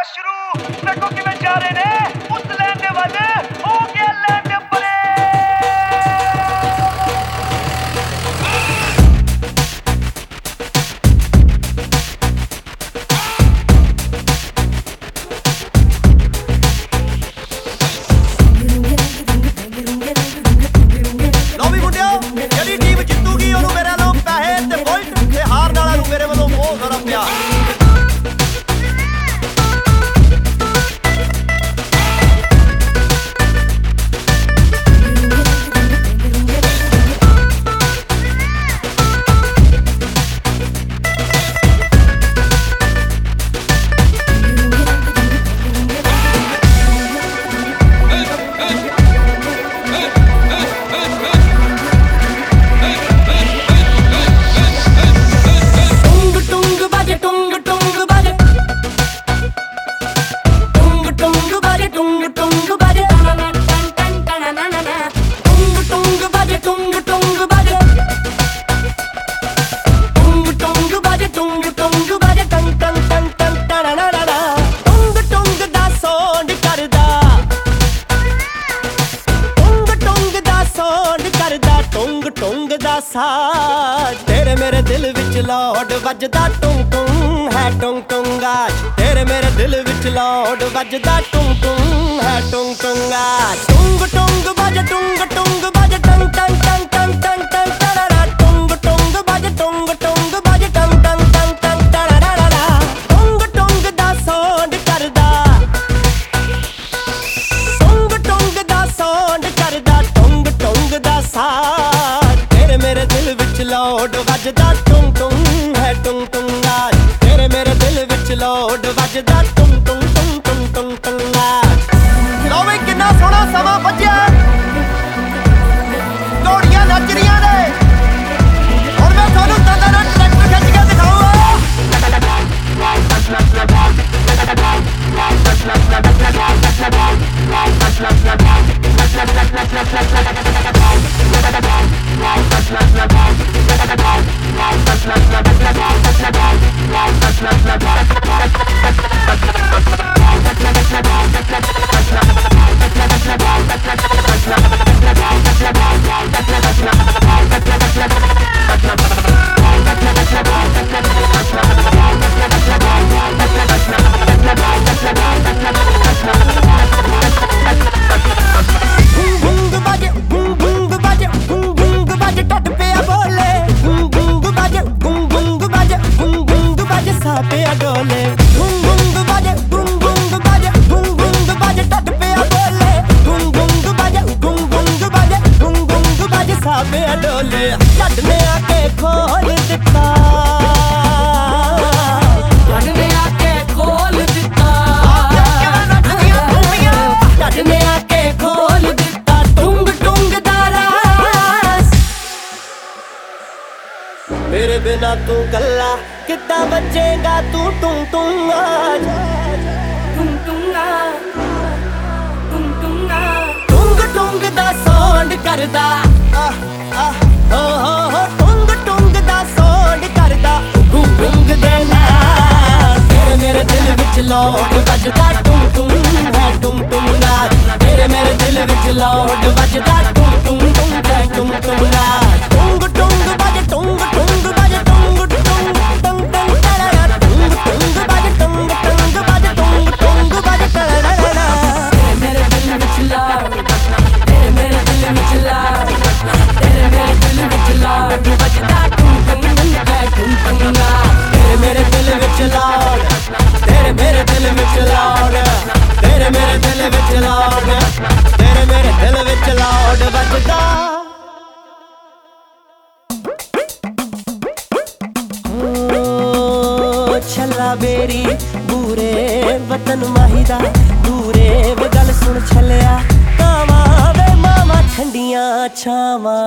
Ashru, Nakoki Hey, hey. ਮਸਾਜ ਤੇਰੇ ਮੇਰੇ ਦਿਲ ਵਿੱਚ ਲੋਡ ਵੱਜਦਾ ਟੁੰ ਟੁੰ ਹੈ ਟੁੰ ਟੁੰ ਤੇਰੇ ਮੇਰੇ ਦਿਲ ਵਿੱਚ ਲੋਡ ਵੱਜਦਾ ਟੁੰ ਟੁੰ ਹੈ ਟੁੰ ਟੁੰ ਗਾਜ ਟੁੰ ਟੁੰ ਤੇਰੇ ਮੇਰੇ ਦਿਲ ਵਿੱਚ ਲੋਡ ਵੱਜਦਾ ਟੁੰ ਟੁੰ ਹੈ ਟੁੰ ਟੁੰ ਨਾਲ ਤੇਰੇ ਮੇਰੇ ਦਿਲ ਵਿੱਚ ਲੋਡ ਵੱਜਦਾ ਟੁੰ ਟੁੰ ਵੇ ਡੋਲੇ ਜੱਟ ਨੇ ਆ ਕੇ ਖੋਲ ਦਿੱਤਾ। ਮੇਰੇ ਬਿਨਾ ਤੂੰ ਕੱਲਾ ਕਿੱਦਾਂ ਬਚੇਗਾ ਤੂੰ ਟੁੰ ਟੁੰ ਆਜ ਟੁੰ ਟੁੰ ਆ ਟੁੰ ਟੁੰ ਆ। ਟੁੰਗ ਟੁੰਗ ਦਾ ਸੌਂਡ ਕਰਦਾ। ਲੌਟ ਵੱਜਦਾ ਟੁਮ ਟੁਮ ਹੈ ਟੁਮ ਟੁਮ ਨਾਲ। ਤੇਰੇ ਮੇਰੇ ਦਿਲ ਵਿੱਚ ਲੌਟ ਵਿੱਚ ਲਾਉਡ ਤੇਰੇ ਮੇਰੇ ਦਿਲ ਵਿੱਚ ਲਾਉਡ ਤੇਰੇ ਮੇਰੇ ਦਿਲ ਵਿੱਚ ਲਾਉਡ ਵੱਜਦਾ। ਛੱਲਾ ਬੇਰੀ, ਬੂਰੇ ਵਤਨ ਮਾਹੀਦਾ। ਦੂਰੇ ਵੇ ਗੱਲ ਸੁਣ ਛੱਲਿਆ। ਤਾਵਾ ਵੇ ਮਾਮਾ ਠੰਡੀਆਂ ਛਾਵਾਂ।